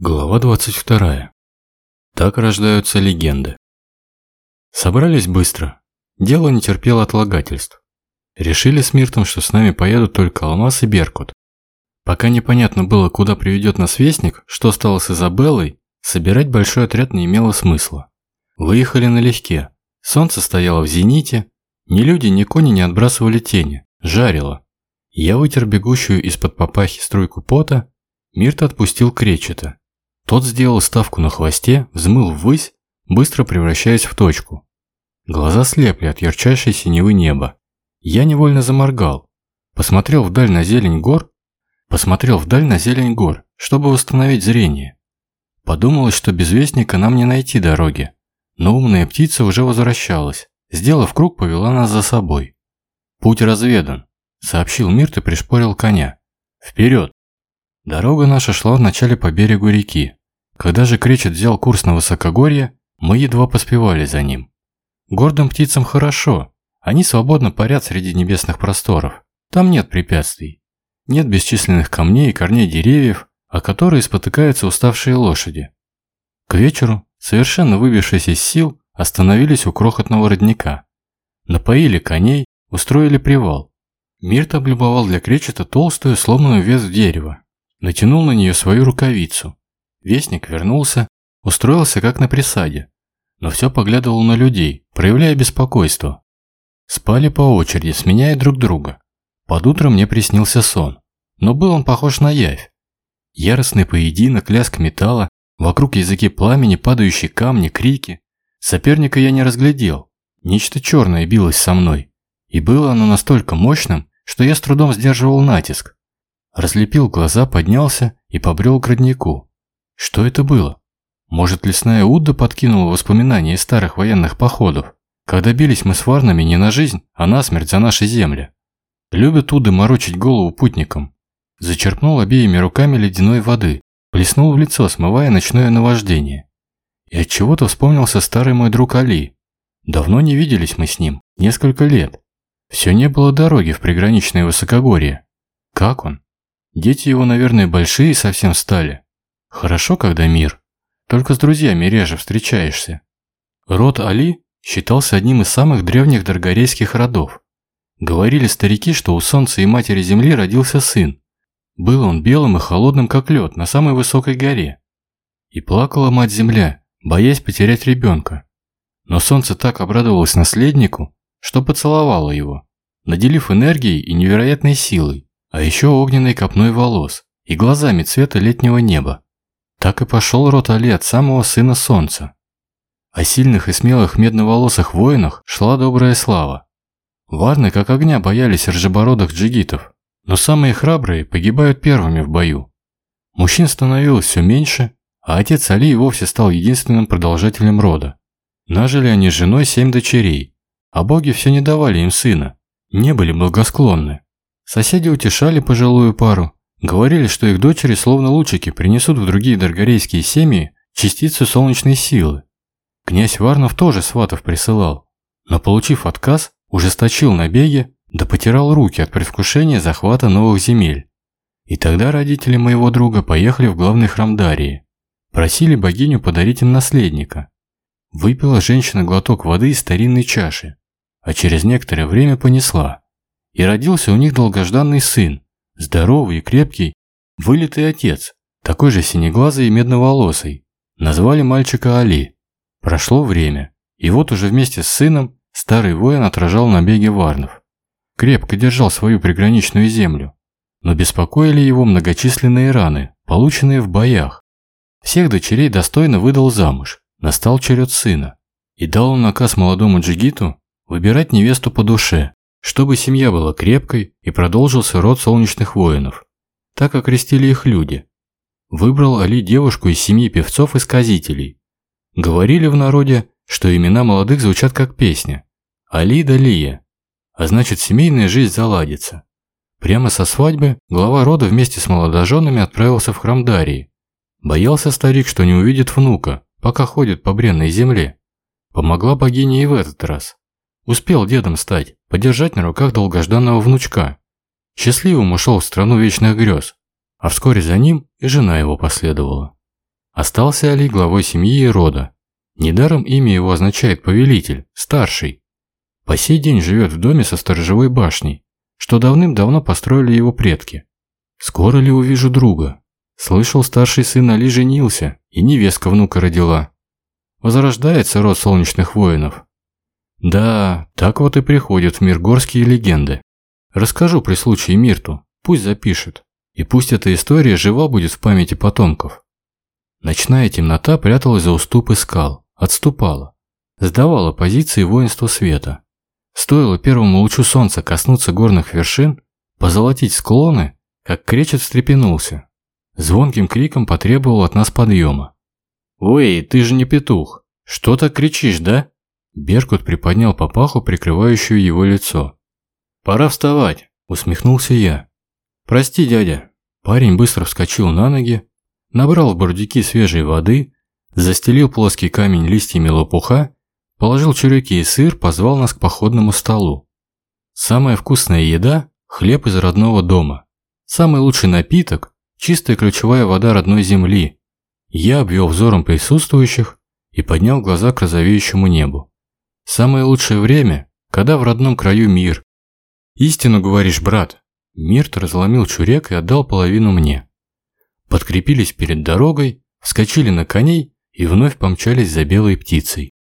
Глава 22. Так рождаются легенды. Собрались быстро. Дело не терпело отлагательств. Решили с Миртом, что с нами поедут только Алмаз и Беркут. Пока непонятно было, куда приведет нас Вестник, что стало с Изабеллой, собирать большой отряд не имело смысла. Выехали налегке. Солнце стояло в зените, ни люди, ни кони не отбрасывали тени, жарило. Я вытер бегущую из-под папахи струйку пота, Мирт отпустил кречета. Тот сделал ставку на хвосте, взмыл ввысь, быстро превращаясь в точку. Глаза слепли от ярчайшей синевы неба. Я невольно заморгал. Посмотрел вдаль на зелень гор, посмотрел вдаль на зелень гор, чтобы восстановить зрение. Подумалось, что без вестника нам не найти дороги. Но умная птица уже возвращалась. Сделав круг, повела нас за собой. «Путь разведан», — сообщил Мирт и пришпорил коня. «Вперед!» Дорога наша шла вначале по берегу реки. Когда же Кречет взял курс на высокогорье, мы едва поспевали за ним. Гордым птицам хорошо, они свободно парят среди небесных просторов. Там нет препятствий. Нет бесчисленных камней и корней деревьев, о которые спотыкаются уставшие лошади. К вечеру, совершенно выбившись из сил, остановились у крохотного родника. Напоили коней, устроили привал. Мирт облюбовал для кречета толстую, сломанную вес в дерево. Натянул на нее свою рукавицу. Вестник вернулся, устроился как на присаде, но все поглядывал на людей, проявляя беспокойство. Спали по очереди, сменяя друг друга. Под утро мне приснился сон, но был он похож на явь. Яростный поединок, лязг металла, вокруг языки пламени, падающие камни, крики. Соперника я не разглядел. Нечто черное билось со мной. И было оно настолько мощным, что я с трудом сдерживал натиск. Разлепил глаза, поднялся и побрел к роднику. Что это было? Может, лесная Удда подкинула воспоминания из старых военных походов, когда бились мы с варнами не на жизнь, а на смерть за наши земли? Любят Удды морочить голову путникам. Зачерпнул обеими руками ледяной воды, плеснул в лицо, смывая ночное наваждение. И от чего то вспомнился старый мой друг Али. Давно не виделись мы с ним, несколько лет. Все не было дороги в приграничное высокогорье. Как он? Дети его, наверное, большие совсем стали. Хорошо, когда мир. Только с друзьями реже встречаешься. Род Али считался одним из самых древних даргарейских родов. Говорили старики, что у солнца и матери земли родился сын. Был он белым и холодным, как лед, на самой высокой горе. И плакала мать-земля, боясь потерять ребенка. Но солнце так обрадовалось наследнику, что поцеловало его, наделив энергией и невероятной силой, а еще огненной копной волос и глазами цвета летнего неба. Так и пошел род Али от самого сына солнца. О сильных и смелых медноволосых воинах шла добрая слава. Варны как огня боялись ржебородых джигитов, но самые храбрые погибают первыми в бою. Мужчин становилось все меньше, а отец Али и вовсе стал единственным продолжателем рода. Нажили они с женой семь дочерей, а боги все не давали им сына, не были благосклонны. Соседи утешали пожилую пару, Говорили, что их дочери, словно лучики, принесут в другие даргарейские семьи частицу солнечной силы. Князь Варнов тоже сватов присылал, но, получив отказ, ужесточил набеги, да потирал руки от предвкушения захвата новых земель. И тогда родители моего друга поехали в главный храм Дарии. Просили богиню подарить им наследника. Выпила женщина глоток воды из старинной чаши, а через некоторое время понесла. И родился у них долгожданный сын, Здоровый и крепкий, вылитый отец, такой же синеглазый и медноволосый. Назвали мальчика Али. Прошло время, и вот уже вместе с сыном старый воин отражал набеги варнов. Крепко держал свою приграничную землю, но беспокоили его многочисленные раны, полученные в боях. Всех дочерей достойно выдал замуж, настал черед сына. И дал он наказ молодому джигиту выбирать невесту по душе, чтобы семья была крепкой и продолжился род солнечных воинов. Так окрестили их люди. Выбрал Али девушку из семьи певцов и сказителей. Говорили в народе, что имена молодых звучат как песня. Али да Лия. А значит, семейная жизнь заладится. Прямо со свадьбы глава рода вместе с молодоженами отправился в храм Дарии. Боялся старик, что не увидит внука, пока ходит по бренной земле. Помогла богиня и в этот раз. Успел дедом стать, подержать на руках долгожданного внучка. Счастливым ушел в страну вечных грез, а вскоре за ним и жена его последовала. Остался Али главой семьи и рода. Недаром имя его означает «повелитель», «старший». По сей день живет в доме со сторожевой башней, что давным-давно построили его предки. Скоро ли увижу друга? Слышал, старший сын Али женился, и невестка внука родила. Возрождается род солнечных воинов. Да, так вот и приходят в мир горские легенды. Расскажу при случае Мирту, пусть запишет. И пусть эта история жива будет в памяти потомков. Ночная темнота пряталась за уступы скал, отступала. Сдавала позиции воинства света. Стоило первому лучу солнца коснуться горных вершин, позолотить склоны, как кречет встрепенулся. Звонким криком потребовал от нас подъема. «Ой, ты же не петух! Что так кричишь, да?» Беркут приподнял папаху, прикрывающую его лицо. «Пора вставать», – усмехнулся я. «Прости, дядя». Парень быстро вскочил на ноги, набрал в бурдюки свежей воды, застелил плоский камень листьями лопуха, положил чурюки и сыр, позвал нас к походному столу. Самая вкусная еда – хлеб из родного дома. Самый лучший напиток – чистая ключевая вода родной земли. Я обвел взором присутствующих и поднял глаза к розовеющему небу. Самое лучшее время, когда в родном краю мир. Истину говоришь, брат. Мирт разломил чурек и отдал половину мне. Подкрепились перед дорогой, вскочили на коней и вновь помчались за белой птицей.